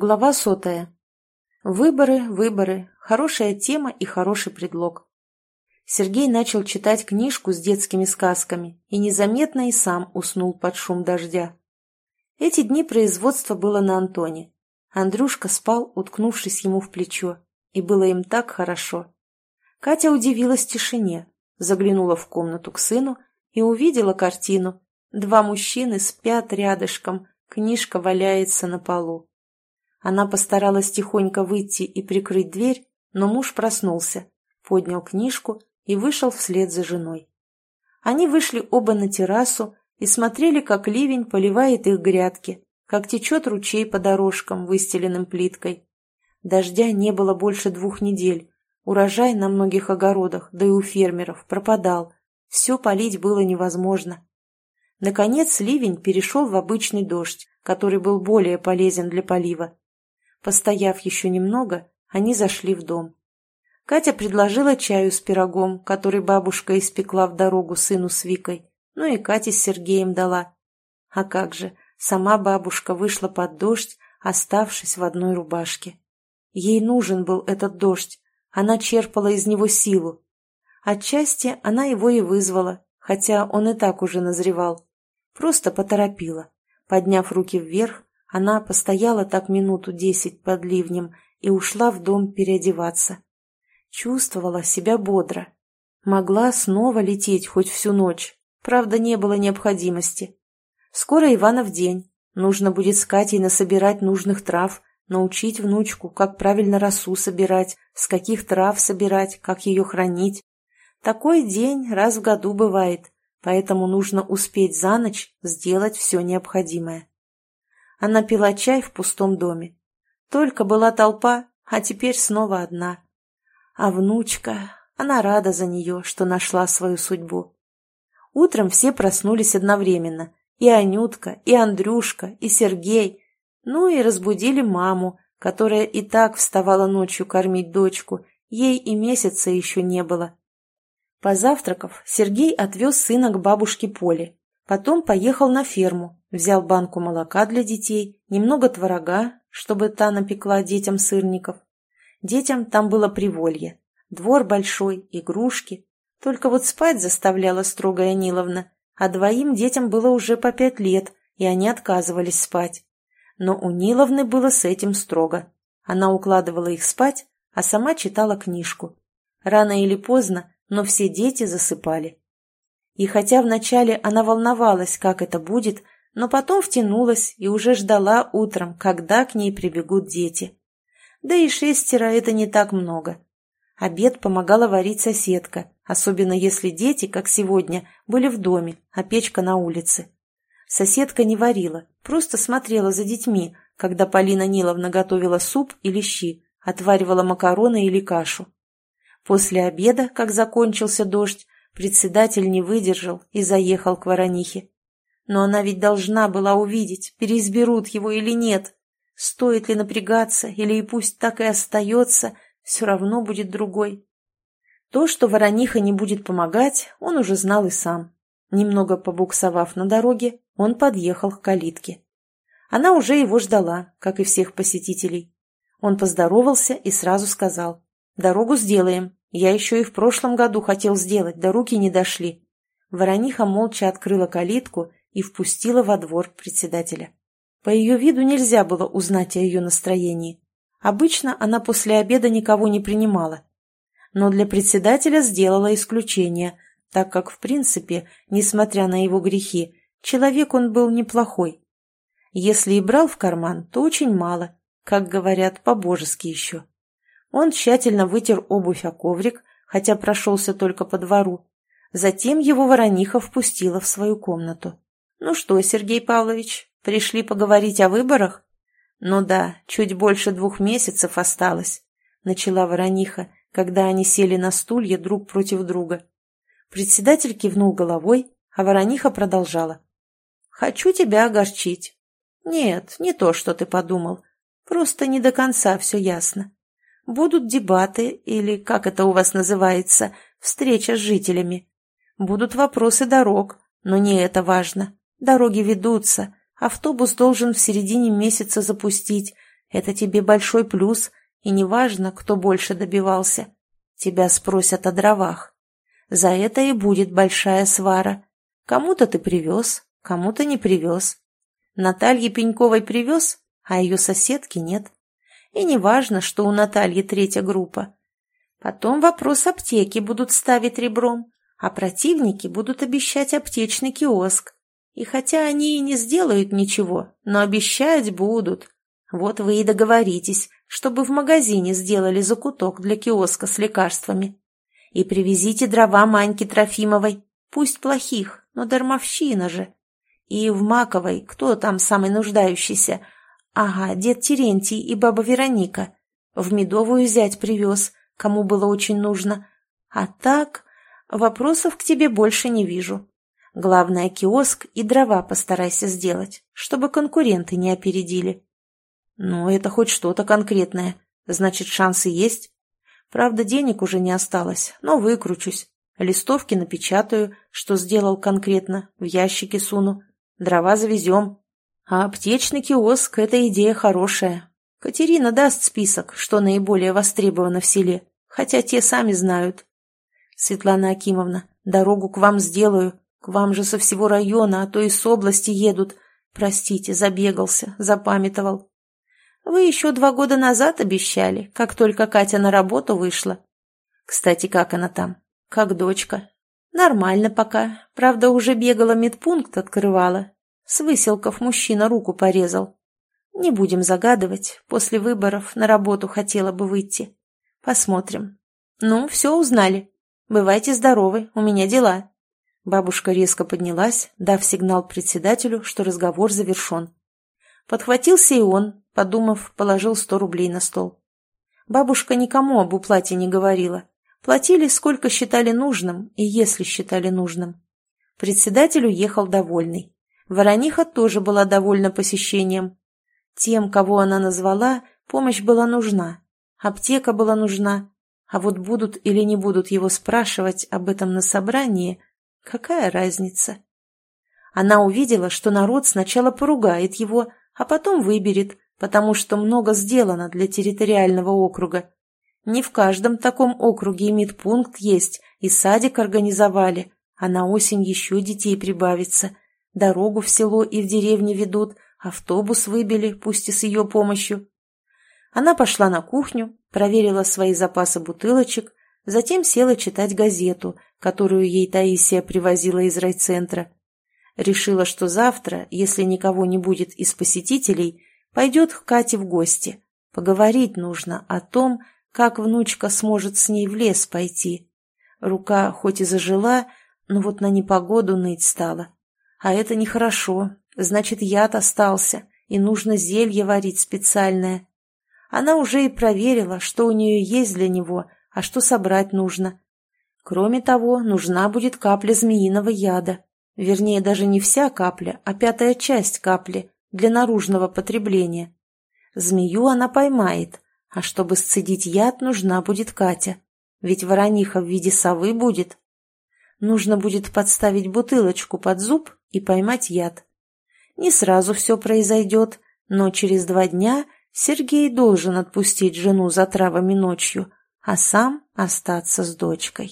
Глава сотая. Выборы, выборы. Хорошая тема и хороший предлог. Сергей начал читать книжку с детскими сказками и незаметно и сам уснул под шум дождя. Эти дни производства было на Антоне. Андрюшка спал, уткнувшись ему в плечо, и было им так хорошо. Катя удивилась тишине, заглянула в комнату к сыну и увидела картину. Два мужчины спят рядышком, книжка валяется на полу. Она постаралась тихонько выйти и прикрыть дверь, но муж проснулся, поднял книжку и вышел вслед за женой. Они вышли оба на террасу и смотрели, как ливень поливает их грядки, как течет ручей по дорожкам, выстеленным плиткой. Дождя не было больше двух недель, урожай на многих огородах, да и у фермеров, пропадал, все полить было невозможно. Наконец ливень перешел в обычный дождь, который был более полезен для полива. Постояв еще немного, они зашли в дом. Катя предложила чаю с пирогом, который бабушка испекла в дорогу сыну с Викой, ну и Кате с Сергеем дала. А как же, сама бабушка вышла под дождь, оставшись в одной рубашке. Ей нужен был этот дождь, она черпала из него силу. Отчасти она его и вызвала, хотя он и так уже назревал. Просто поторопила. Подняв руки вверх, она постояла так минуту десять под ливнем и ушла в дом переодеваться. Чувствовала себя бодро. Могла снова лететь хоть всю ночь, правда, не было необходимости. Скоро Иванов день, нужно будет с Катей насобирать нужных трав, научить внучку, как правильно росу собирать, с каких трав собирать, как ее хранить. Такой день раз в году бывает, поэтому нужно успеть за ночь сделать все необходимое. Она пила чай в пустом доме. Только была толпа, а теперь снова одна. А внучка, она рада за нее, что нашла свою судьбу. Утром все проснулись одновременно. И Анютка, и Андрюшка, и Сергей. Ну и разбудили маму, которая и так вставала ночью кормить дочку. Ей и месяца еще не было. Позавтракав, Сергей отвез сына к бабушке Поле. Потом поехал на ферму, Взял банку молока для детей, немного творога, чтобы та напекла детям сырников. Детям там было приволье. Двор большой, игрушки. Только вот спать заставляла строгая Ниловна, а двоим детям было уже по пять лет, и они отказывались спать. Но у Ниловны было с этим строго. Она укладывала их спать, а сама читала книжку. Рано или поздно, но все дети засыпали. И хотя вначале она волновалась, как это будет, но потом втянулась и уже ждала утром, когда к ней прибегут дети. Да и шестеро – это не так много. Обед помогала варить соседка, особенно если дети, как сегодня, были в доме, а печка на улице. Соседка не варила, просто смотрела за детьми, когда Полина Ниловна готовила суп или щи, отваривала макароны или кашу. После обеда, как закончился дождь, председатель не выдержал и заехал к Воронихе. Но она ведь должна была увидеть, переизберут его или нет. Стоит ли напрягаться, или и пусть так и остается, все равно будет другой. То, что Ворониха не будет помогать, он уже знал и сам. Немного побуксовав на дороге, он подъехал к калитке. Она уже его ждала, как и всех посетителей. Он поздоровался и сразу сказал, «Дорогу сделаем. Я еще и в прошлом году хотел сделать, да руки не дошли». Ворониха молча открыла калитку и впустила во двор председателя. По ее виду нельзя было узнать о ее настроении. Обычно она после обеда никого не принимала. Но для председателя сделала исключение, так как, в принципе, несмотря на его грехи, человек он был неплохой. Если и брал в карман, то очень мало, как говорят, по-божески еще. Он тщательно вытер обувь о коврик, хотя прошелся только по двору. Затем его ворониха впустила в свою комнату. «Ну что, Сергей Павлович, пришли поговорить о выборах?» «Ну да, чуть больше двух месяцев осталось», — начала Ворониха, когда они сели на стулья друг против друга. Председатель кивнул головой, а Ворониха продолжала. «Хочу тебя огорчить». «Нет, не то, что ты подумал. Просто не до конца все ясно. Будут дебаты, или, как это у вас называется, встреча с жителями. Будут вопросы дорог, но не это важно. Дороги ведутся, автобус должен в середине месяца запустить. Это тебе большой плюс, и неважно, кто больше добивался. Тебя спросят о дровах. За это и будет большая свара. Кому-то ты привез, кому-то не привез. Наталье Пеньковой привез, а ее соседки нет. И не важно, что у Натальи третья группа. Потом вопрос аптеки будут ставить ребром, а противники будут обещать аптечный киоск. И хотя они и не сделают ничего, но обещать будут. Вот вы и договоритесь, чтобы в магазине сделали закуток для киоска с лекарствами. И привезите дрова Маньке Трофимовой, пусть плохих, но дармовщина же. И в Маковой, кто там самый нуждающийся? Ага, дед Терентий и баба Вероника. В Медовую зять привез, кому было очень нужно. А так, вопросов к тебе больше не вижу. Главное, киоск и дрова постарайся сделать, чтобы конкуренты не опередили. Ну, это хоть что-то конкретное. Значит, шансы есть. Правда, денег уже не осталось, но выкручусь. Листовки напечатаю, что сделал конкретно, в ящики суну. Дрова завезем. А аптечный киоск – это идея хорошая. Катерина даст список, что наиболее востребовано в селе, хотя те сами знают. Светлана Акимовна, дорогу к вам сделаю. К вам же со всего района, а то и с области едут. Простите, забегался, запамятовал. Вы еще два года назад обещали, как только Катя на работу вышла. Кстати, как она там? Как дочка? Нормально пока. Правда, уже бегала медпункт открывала. С выселков мужчина руку порезал. Не будем загадывать. После выборов на работу хотела бы выйти. Посмотрим. Ну, все узнали. Бывайте здоровы, у меня дела. Бабушка резко поднялась, дав сигнал председателю, что разговор завершен. Подхватился и он, подумав, положил сто рублей на стол. Бабушка никому об уплате не говорила. Платили, сколько считали нужным, и если считали нужным. Председатель уехал довольный. Ворониха тоже была довольна посещением. Тем, кого она назвала, помощь была нужна. Аптека была нужна. А вот будут или не будут его спрашивать об этом на собрании, какая разница? Она увидела, что народ сначала поругает его, а потом выберет, потому что много сделано для территориального округа. Не в каждом таком округе медпункт есть, и садик организовали, а на осень еще детей прибавится. Дорогу в село и в деревне ведут, автобус выбили, пусть и с ее помощью. Она пошла на кухню, проверила свои запасы бутылочек, затем села читать газету, которую ей Таисия привозила из райцентра. Решила, что завтра, если никого не будет из посетителей, пойдет к Кате в гости. Поговорить нужно о том, как внучка сможет с ней в лес пойти. Рука хоть и зажила, но вот на непогоду ныть стала. А это нехорошо, значит, яд остался, и нужно зелье варить специальное. Она уже и проверила, что у нее есть для него, а что собрать нужно. Кроме того, нужна будет капля змеиного яда. Вернее, даже не вся капля, а пятая часть капли для наружного потребления. Змею она поймает, а чтобы сцедить яд, нужна будет Катя. Ведь ворониха в виде совы будет. Нужно будет подставить бутылочку под зуб и поймать яд. Не сразу все произойдет, но через два дня Сергей должен отпустить жену за травами ночью, а сам остаться с дочкой.